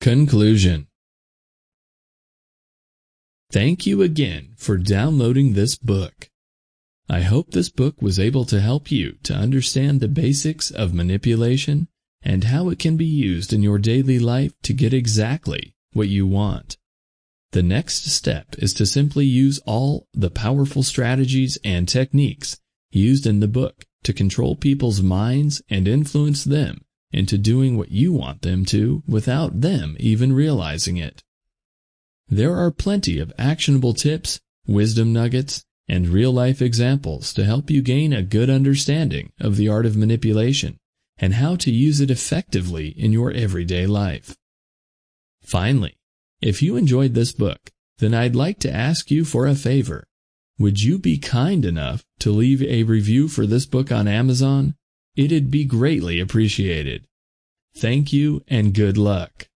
Conclusion Thank you again for downloading this book. I hope this book was able to help you to understand the basics of manipulation and how it can be used in your daily life to get exactly what you want. The next step is to simply use all the powerful strategies and techniques used in the book to control people's minds and influence them into doing what you want them to without them even realizing it. There are plenty of actionable tips, wisdom nuggets, and real-life examples to help you gain a good understanding of the art of manipulation and how to use it effectively in your everyday life. Finally, if you enjoyed this book, then I'd like to ask you for a favor. Would you be kind enough to leave a review for this book on Amazon? It'd be greatly appreciated. Thank you and good luck.